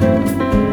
Música